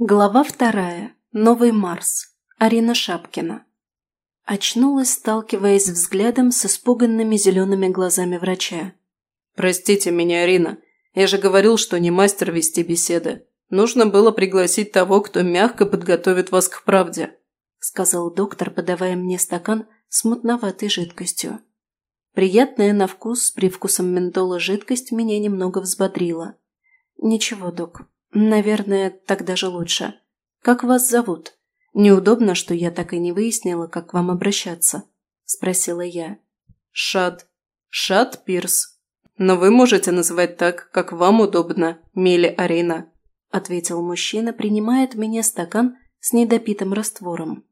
Глава вторая. Новый Марс. Арина Шапкина. Очнулась, сталкиваясь взглядом с испуганными зелеными глазами врача. «Простите меня, Арина. Я же говорил, что не мастер вести беседы. Нужно было пригласить того, кто мягко подготовит вас к правде», сказал доктор, подавая мне стакан с мутноватой жидкостью. Приятная на вкус с привкусом ментола жидкость меня немного взбодрила. «Ничего, док, «Наверное, так даже лучше. Как вас зовут? Неудобно, что я так и не выяснила, как к вам обращаться», – спросила я. «Шад. Шад Пирс. Но вы можете называть так, как вам удобно, Мили Арина», – ответил мужчина, принимая от меня стакан с недопитым раствором.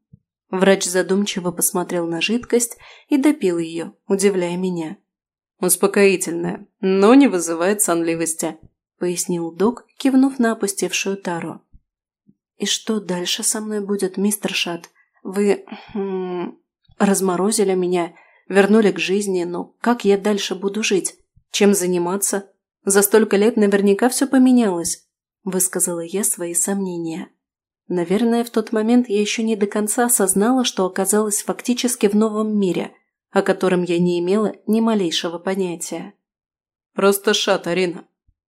Врач задумчиво посмотрел на жидкость и допил ее, удивляя меня. «Успокоительная, но не вызывает сонливости», пояснил док, кивнув на опустевшую тару. «И что дальше со мной будет, мистер Шат? Вы... Хм, разморозили меня, вернули к жизни, но как я дальше буду жить? Чем заниматься? За столько лет наверняка все поменялось», – высказала я свои сомнения. Наверное, в тот момент я еще не до конца осознала, что оказалась фактически в новом мире, о котором я не имела ни малейшего понятия. «Просто шат, Арина.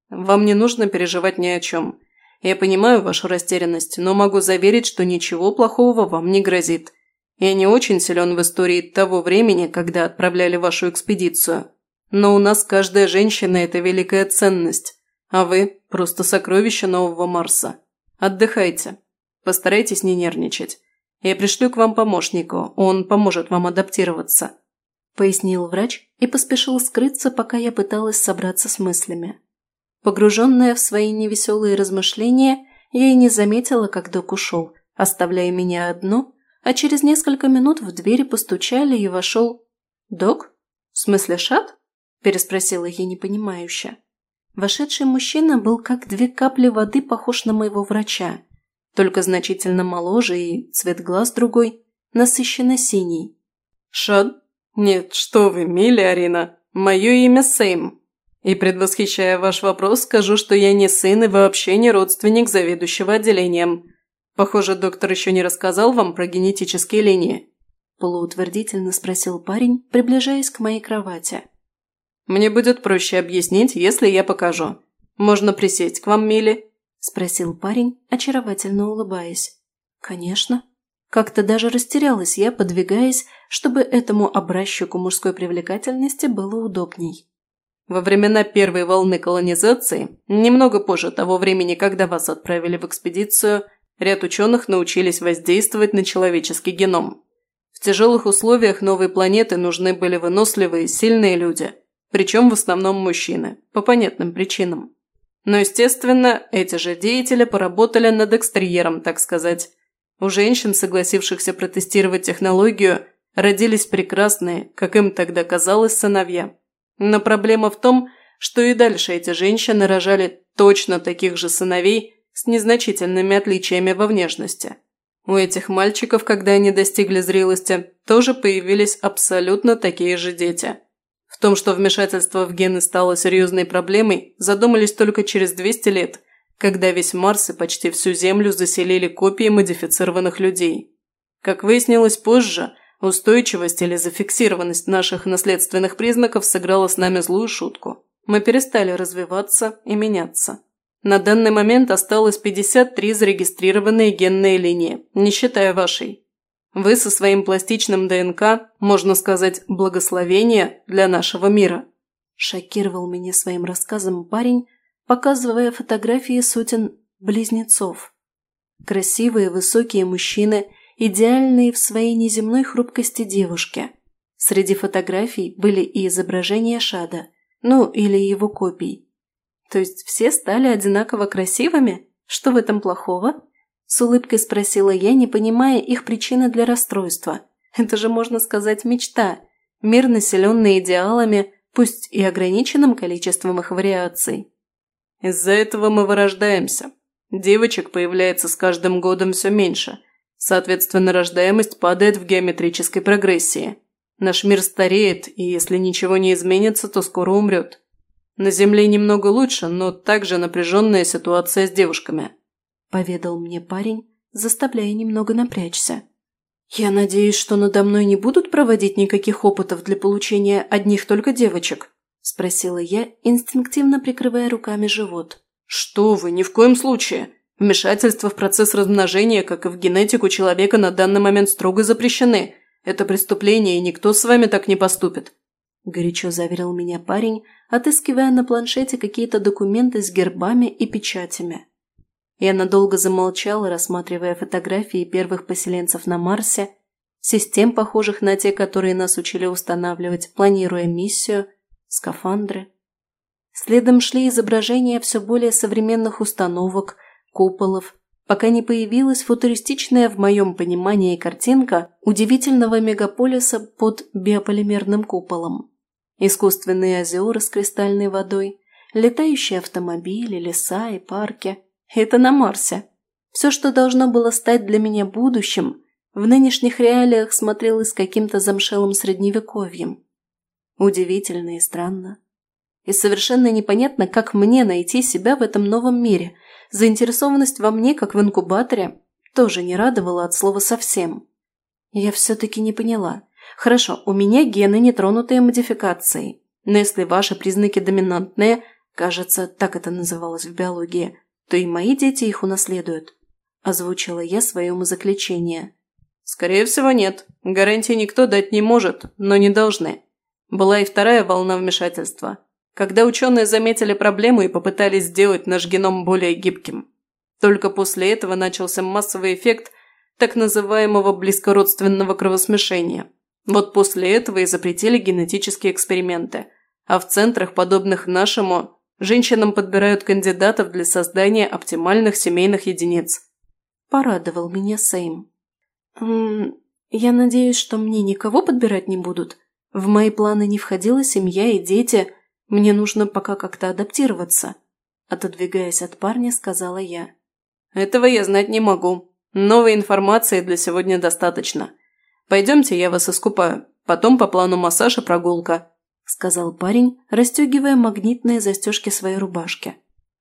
Вам не нужно переживать ни о чем. Я понимаю вашу растерянность, но могу заверить, что ничего плохого вам не грозит. Я не очень силен в истории того времени, когда отправляли вашу экспедицию. Но у нас каждая женщина – это великая ценность, а вы – просто сокровище нового Марса. Отдыхайте. Постарайтесь не нервничать. Я пришлю к вам помощника, он поможет вам адаптироваться», – пояснил врач и поспешил скрыться, пока я пыталась собраться с мыслями. Погруженная в свои невеселые размышления, я и не заметила, как док ушел, оставляя меня одну, а через несколько минут в двери постучали и вошел... «Док? В смысле шат?» – переспросила я непонимающе. Вошедший мужчина был как две капли воды похож на моего врача, только значительно моложе и цвет глаз другой, насыщенно синий. «Шат? Нет, что вы, мили, Арина. Мое имя Сейм», и, предвосхищая ваш вопрос, скажу, что я не сын и вообще не родственник заведующего отделением. Похоже, доктор еще не рассказал вам про генетические линии». Полуутвердительно спросил парень, приближаясь к моей кровати. «Мне будет проще объяснить, если я покажу. Можно присесть к вам, Милли?» – спросил парень, очаровательно улыбаясь. «Конечно». Как-то даже растерялась я, подвигаясь, чтобы этому образчику мужской привлекательности было удобней. Во времена первой волны колонизации, немного позже того времени, когда вас отправили в экспедицию, ряд ученых научились воздействовать на человеческий геном. В тяжелых условиях новой планеты нужны были выносливые, сильные люди, причем в основном мужчины, по понятным причинам. Но, естественно, эти же деятели поработали над экстерьером, так сказать. У женщин, согласившихся протестировать технологию, родились прекрасные, как им тогда казалось, сыновья. Но проблема в том, что и дальше эти женщины рожали точно таких же сыновей с незначительными отличиями во внешности. У этих мальчиков, когда они достигли зрелости, тоже появились абсолютно такие же дети. В том, что вмешательство в гены стало серьезной проблемой, задумались только через 200 лет, когда весь Марс и почти всю Землю заселили копии модифицированных людей. Как выяснилось позже – Устойчивость или зафиксированность наших наследственных признаков сыграла с нами злую шутку. Мы перестали развиваться и меняться. На данный момент осталось 53 зарегистрированные генные линии, не считая вашей. Вы со своим пластичным ДНК, можно сказать, благословение для нашего мира. Шокировал меня своим рассказом парень, показывая фотографии сотен близнецов. Красивые высокие мужчины – идеальные в своей неземной хрупкости девушки. Среди фотографий были и изображения Шада, ну или его копий. То есть все стали одинаково красивыми? Что в этом плохого? С улыбкой спросила я, не понимая их причины для расстройства. Это же, можно сказать, мечта. Мир, населенный идеалами, пусть и ограниченным количеством их вариаций. Из-за этого мы вырождаемся. Девочек появляется с каждым годом все меньше, Соответственно, рождаемость падает в геометрической прогрессии. Наш мир стареет, и если ничего не изменится, то скоро умрет. На Земле немного лучше, но также напряженная ситуация с девушками. поведал мне парень, заставляя немного напрячься. «Я надеюсь, что надо мной не будут проводить никаких опытов для получения одних только девочек?» – спросила я, инстинктивно прикрывая руками живот. «Что вы, ни в коем случае! Вмешательство в процесс размножения, как и в генетику человека, на данный момент строго запрещены. Это преступление, и никто с вами так не поступит», – горячо заверил меня парень, отыскивая на планшете какие-то документы с гербами и печатями. Я надолго замолчала, рассматривая фотографии первых поселенцев на Марсе, систем, похожих на те, которые нас учили устанавливать, планируя миссию, скафандры. Следом шли изображения все более современных установок, куполов, пока не появилась футуристичная в моем понимании картинка удивительного мегаполиса под биополимерным куполом. Искусственные озера с кристальной водой, летающие автомобили, леса и парки – это на Марсе. Все, что должно было стать для меня будущим, в нынешних реалиях смотрелось каким-то замшелым средневековьем. Удивительно и странно. И совершенно непонятно, как мне найти себя в этом новом мире. Заинтересованность во мне, как в инкубаторе, тоже не радовала от слова совсем. Я все-таки не поняла. Хорошо, у меня гены, не тронутые модификацией. Но если ваши признаки доминантные, кажется, так это называлось в биологии, то и мои дети их унаследуют», – озвучила я свое заключение. «Скорее всего, нет. Гарантии никто дать не может, но не должны. Была и вторая волна вмешательства, когда ученые заметили проблему и попытались сделать наш геном более гибким. Только после этого начался массовый эффект так называемого близкородственного кровосмешения. Вот после этого и запретили генетические эксперименты, а в центрах, подобных нашему, Женщинам подбирают кандидатов для создания оптимальных семейных единиц. Порадовал меня Сейм. «М я надеюсь, что мне никого подбирать не будут. В мои планы не входила семья и дети. Мне нужно пока как-то адаптироваться». Отодвигаясь от парня, сказала я. «Этого я знать не могу. Новой информации для сегодня достаточно. Пойдемте, я вас искупаю. Потом по плану массаж и прогулка. – сказал парень, расстегивая магнитные застежки своей рубашки.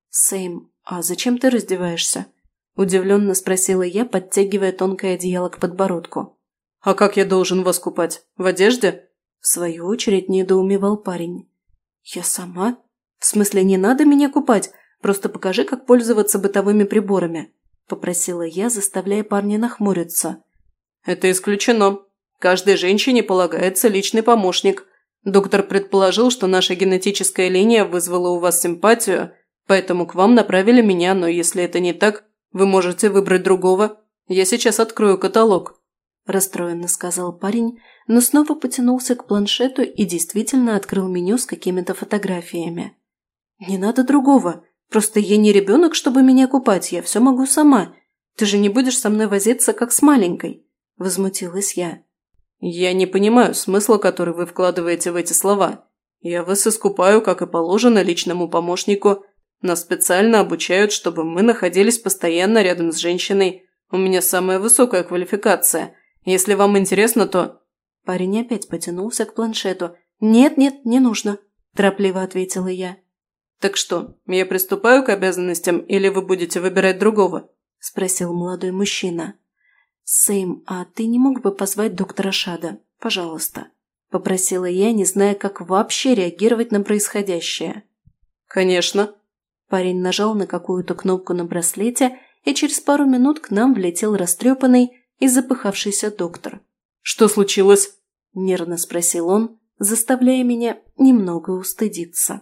«Сейм, а зачем ты раздеваешься?» – удивленно спросила я, подтягивая тонкое одеяло к подбородку. «А как я должен вас купать? В одежде?» В свою очередь недоумевал парень. «Я сама? В смысле, не надо меня купать? Просто покажи, как пользоваться бытовыми приборами», – попросила я, заставляя парня нахмуриться. «Это исключено. Каждой женщине полагается личный помощник», Доктор предположил, что наша генетическая линия вызвала у вас симпатию, поэтому к вам направили меня, но если это не так, вы можете выбрать другого. Я сейчас открою каталог». Расстроенно сказал парень, но снова потянулся к планшету и действительно открыл меню с какими-то фотографиями. «Не надо другого. Просто я не ребенок, чтобы меня купать, я все могу сама. Ты же не будешь со мной возиться, как с маленькой», – возмутилась я. «Я не понимаю смысла, который вы вкладываете в эти слова. Я вас искупаю, как и положено, личному помощнику. Нас специально обучают, чтобы мы находились постоянно рядом с женщиной. У меня самая высокая квалификация. Если вам интересно, то...» Парень опять потянулся к планшету. «Нет-нет, не нужно», – торопливо ответила я. «Так что, я приступаю к обязанностям или вы будете выбирать другого?» – спросил молодой мужчина. «Сэм, а ты не мог бы позвать доктора Шада? Пожалуйста», – попросила я, не зная, как вообще реагировать на происходящее. «Конечно». Парень нажал на какую-то кнопку на браслете, и через пару минут к нам влетел растрепанный и запыхавшийся доктор. «Что случилось?» – нервно спросил он, заставляя меня немного устыдиться.